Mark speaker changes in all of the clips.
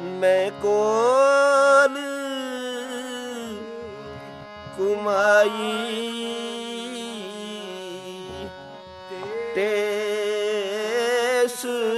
Speaker 1: ਮੈਂ ਕੋਲ ਕੁਮਾਈ ਤੇਸ ਮੈਂ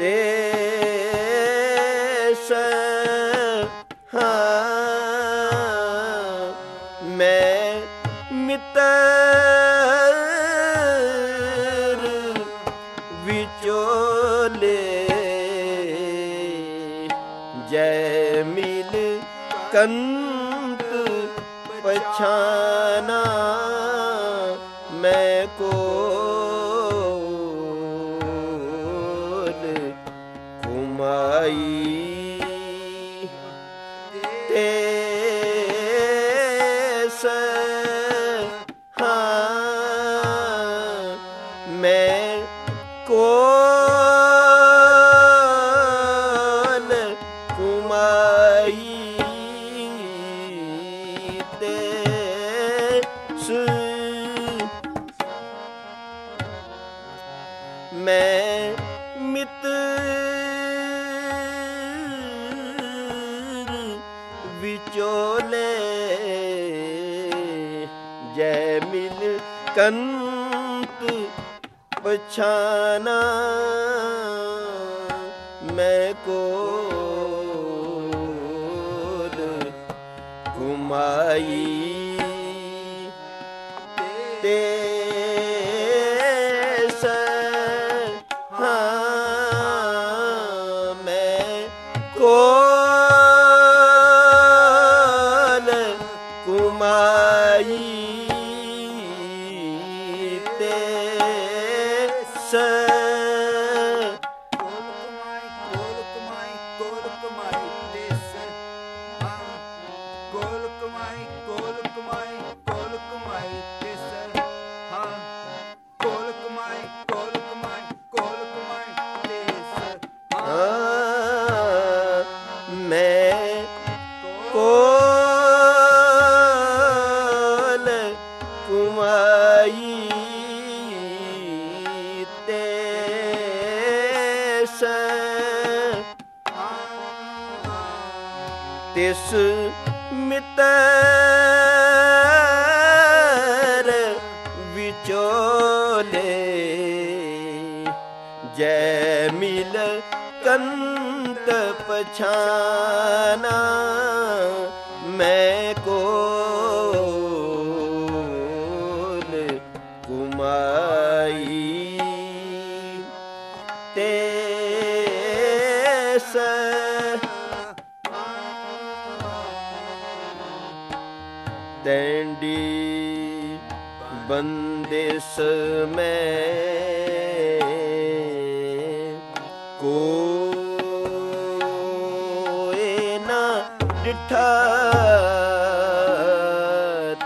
Speaker 1: ਤੇਸ ਹਾਂ ਮੈਂ ਮਿੱਤਰ ਵਿਚੋਲੇ ਜੈ ਮਿਲ ਕੰਤ ਪਛਾਨਾ ਤੇਸ ਹਾਂ ਮੈਂ ਕੋਲ ਕੁਮਾਈ ਤੇਸ ਮੈਂ ਮਿੱਤਰ ਕੰਤ ਪਛਾਨਾ ਮੈਂ ਕੋਲ ਕੁਮਾਈ ਤੇਸ ਹਾਂ ਕਮਾਈ
Speaker 2: ਦੇਸ ਹਾਂ ਕੋਲ ਕੋਲ ਕਮਾਈ ਕੋਲ ਕਮਾਈ
Speaker 1: ਤਿਸ ਮਿੱਤਰ ਵਿਚੋਲੇ। ਜੈ ਮਿਲ ਕੰਤ ਪਛਾਨਾ ਮੈਂ ਕੋ ਤੈਂਡੀ ਬੰਦਿਸ ਮੈਂ ਕੋਏ ਨਾ ਡਿਠਾ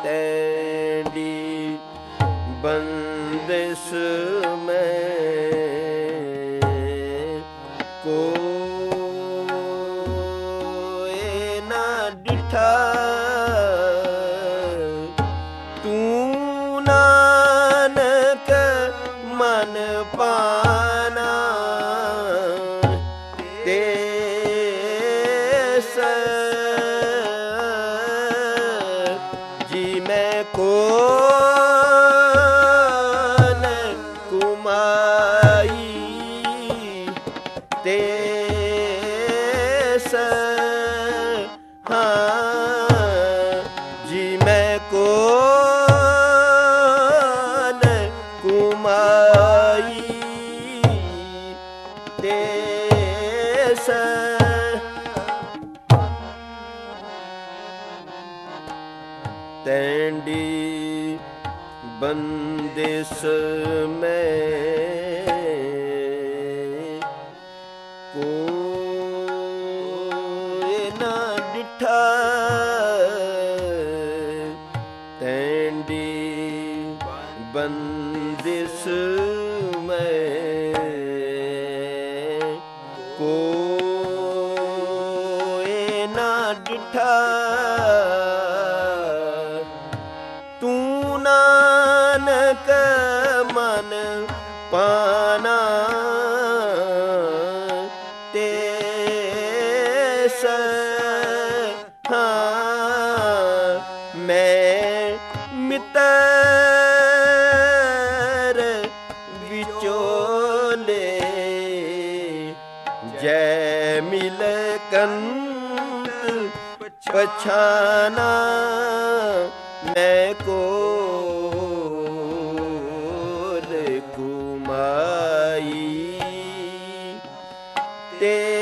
Speaker 1: ਤੈਂਡੀ ਬੰਦਿਸ ਮੈਂ ਨਾਨਕ ਮਨ ਪਾਨਾ ਤੇਸ ਜੀ ਮੈਂ ਕੋਲ ਕੁਮਾਈ ਤੇਸ ਤੈਂਡੀ ਬੰਦਿਸ ਮੈਂ ਕੋਈ ਨਾ ਡਿਠਾ। ਬੰਦਿਸ ਮੈਂ ਨਾਨਕ ਮਨ ਪਾਨਾ ਤੇ ਹਾਂ ਮੈਂ ਮਿੱਤਰ ਵਿਚੋਲੇ ਜੈ ਮਿਲ ਕੰਤ ਪਛਾਨਾ ਮੈਂ ਕੋ ਤੇ